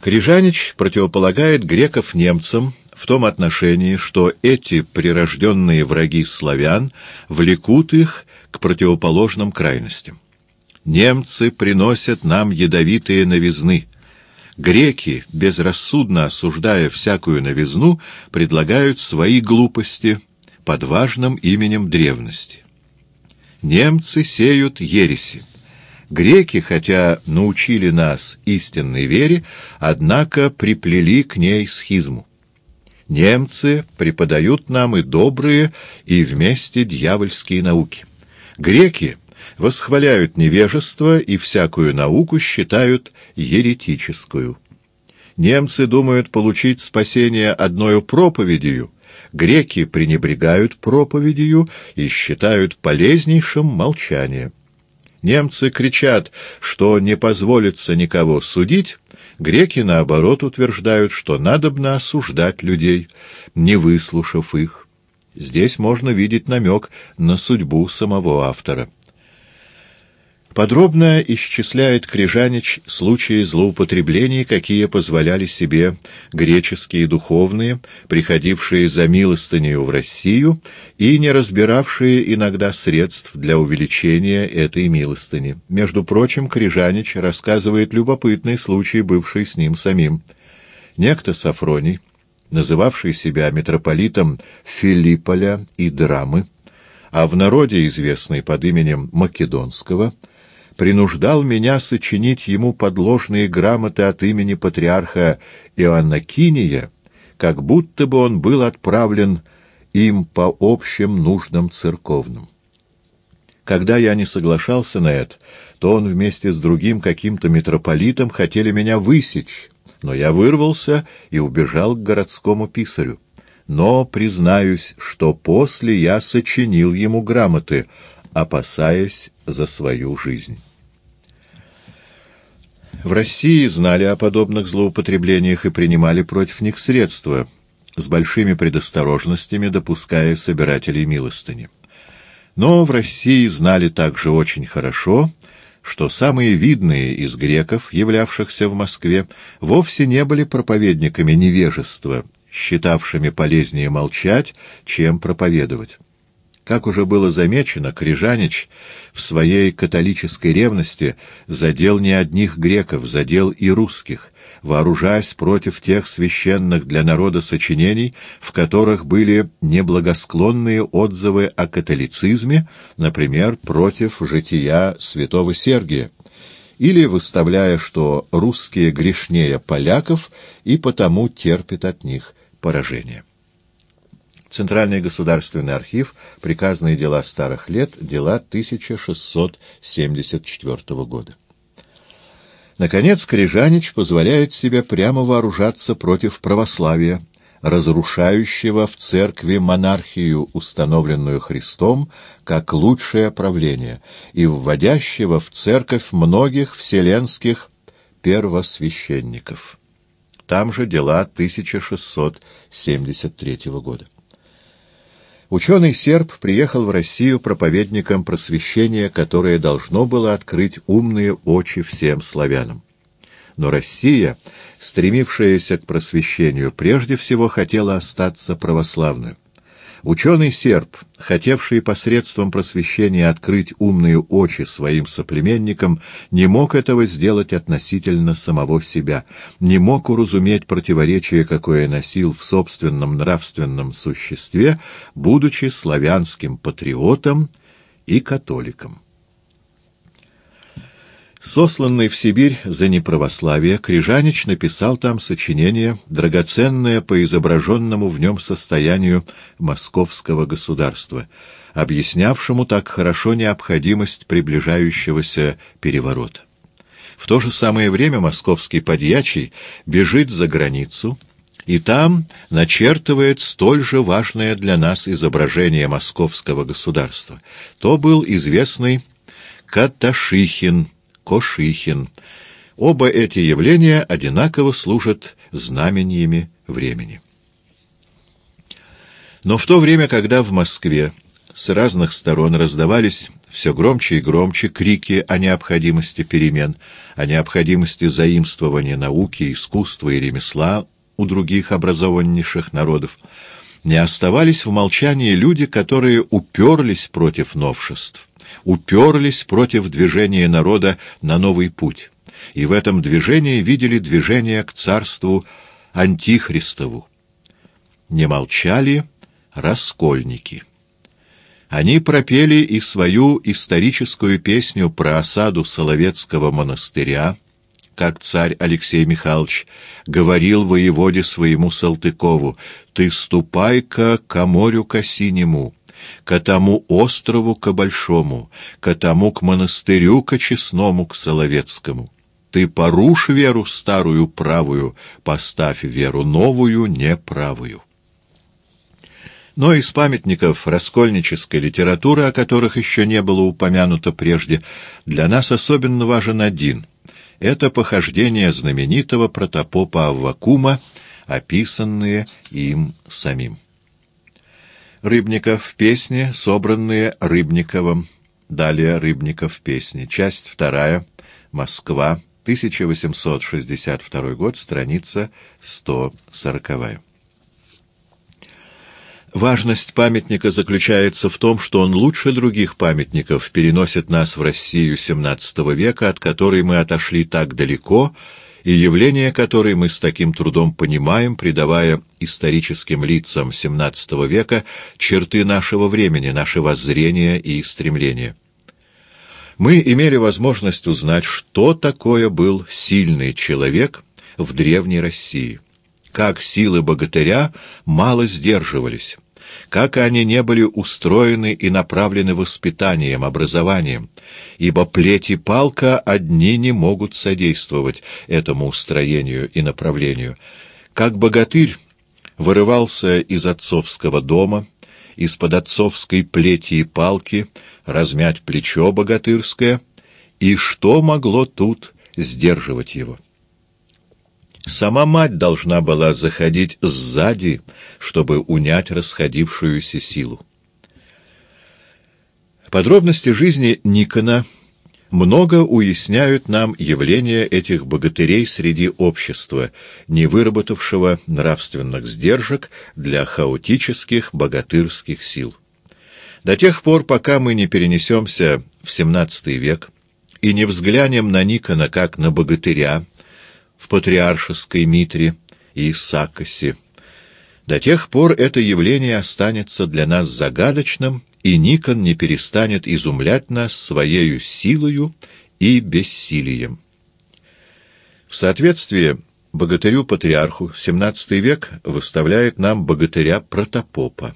Крижанич противополагает греков немцам в том отношении, что эти прирожденные враги славян влекут их к противоположным крайностям. Немцы приносят нам ядовитые новизны. Греки, безрассудно осуждая всякую новизну, предлагают свои глупости под важным именем древности. Немцы сеют ереси. Греки, хотя научили нас истинной вере, однако приплели к ней схизму. Немцы преподают нам и добрые, и вместе дьявольские науки. Греки восхваляют невежество и всякую науку считают еретическую. Немцы думают получить спасение одною проповедью, греки пренебрегают проповедью и считают полезнейшим молчание. Немцы кричат, что не позволится никого судить, греки, наоборот, утверждают, что надобно осуждать людей, не выслушав их. Здесь можно видеть намек на судьбу самого автора. Подробно исчисляет Крижанич случаи злоупотреблений, какие позволяли себе греческие духовные, приходившие за милостынею в Россию и не разбиравшие иногда средств для увеличения этой милостыни. Между прочим, Крижанич рассказывает любопытный случай, бывший с ним самим. Некто Сафроний, называвший себя митрополитом Филипполя и Драмы, а в народе известный под именем Македонского, принуждал меня сочинить ему подложные грамоты от имени патриарха Иоаннакиния, как будто бы он был отправлен им по общим нуждам церковным. Когда я не соглашался на это, то он вместе с другим каким-то митрополитом хотели меня высечь, но я вырвался и убежал к городскому писарю. Но признаюсь, что после я сочинил ему грамоты, опасаясь за свою жизнь. В России знали о подобных злоупотреблениях и принимали против них средства, с большими предосторожностями допуская собирателей милостыни. Но в России знали также очень хорошо, что самые видные из греков, являвшихся в Москве, вовсе не были проповедниками невежества, считавшими полезнее молчать, чем проповедовать. Как уже было замечено, Крижанич в своей католической ревности задел не одних греков, задел и русских, вооружаясь против тех священных для народа сочинений, в которых были неблагосклонные отзывы о католицизме, например, против жития святого Сергия, или выставляя, что русские грешнее поляков и потому терпят от них поражение. Центральный государственный архив, приказные дела старых лет, дела 1674 года. Наконец, Крижанич позволяет себе прямо вооружаться против православия, разрушающего в церкви монархию, установленную Христом, как лучшее правление, и вводящего в церковь многих вселенских первосвященников. Там же дела 1673 года. Ученый серб приехал в Россию проповедником просвещения, которое должно было открыть умные очи всем славянам. Но Россия, стремившаяся к просвещению, прежде всего хотела остаться православной. Ученый серб, хотевший посредством просвещения открыть умные очи своим соплеменникам, не мог этого сделать относительно самого себя, не мог уразуметь противоречие, какое носил в собственном нравственном существе, будучи славянским патриотом и католиком. Сосланный в Сибирь за неправославие, Крижанич написал там сочинение, драгоценное по изображенному в нем состоянию московского государства, объяснявшему так хорошо необходимость приближающегося переворота. В то же самое время московский подьячий бежит за границу, и там начертывает столь же важное для нас изображение московского государства. То был известный Каташихин, Кошихин. Оба эти явления одинаково служат знамениями времени. Но в то время, когда в Москве с разных сторон раздавались все громче и громче крики о необходимости перемен, о необходимости заимствования науки, искусства и ремесла у других образованнейших народов, не оставались в молчании люди, которые уперлись против новшеств, уперлись против движения народа на новый путь, и в этом движении видели движение к царству Антихристову. Не молчали раскольники. Они пропели и свою историческую песню про осаду Соловецкого монастыря, как царь Алексей Михайлович говорил воеводе своему Салтыкову, «Ты ступай-ка к морю ко синему, к тому острову ко большому, к тому к монастырю ко честному, к Соловецкому. Ты порушь веру старую правую, поставь веру новую неправую». Но из памятников раскольнической литературы, о которых еще не было упомянуто прежде, для нас особенно важен один. Это похождение знаменитого протопопа Аввакума, описанные им самим. Рыбников песни, собранные Рыбниковым. Далее Рыбников песни. Часть вторая. Москва. 1862 год. Страница 140. Важность памятника заключается в том, что он лучше других памятников переносит нас в Россию XVII века, от которой мы отошли так далеко, и явление которой мы с таким трудом понимаем, придавая историческим лицам XVII века черты нашего времени, наше воззрение и стремление. Мы имели возможность узнать, что такое был сильный человек в Древней России как силы богатыря мало сдерживались, как они не были устроены и направлены воспитанием, образованием, ибо плеть и палка одни не могут содействовать этому устроению и направлению. Как богатырь вырывался из отцовского дома, из-под отцовской плети и палки, размять плечо богатырское, и что могло тут сдерживать его? Сама мать должна была заходить сзади, чтобы унять расходившуюся силу. Подробности жизни Никона много уясняют нам явление этих богатырей среди общества, не выработавшего нравственных сдержек для хаотических богатырских сил. До тех пор, пока мы не перенесемся в XVII век и не взглянем на Никона как на богатыря, в патриаршеской Митре и Сакосе. До тех пор это явление останется для нас загадочным, и Никон не перестанет изумлять нас своею силою и бессилием. В соответствии богатырю-патриарху XVII век выставляет нам богатыря-протопопа.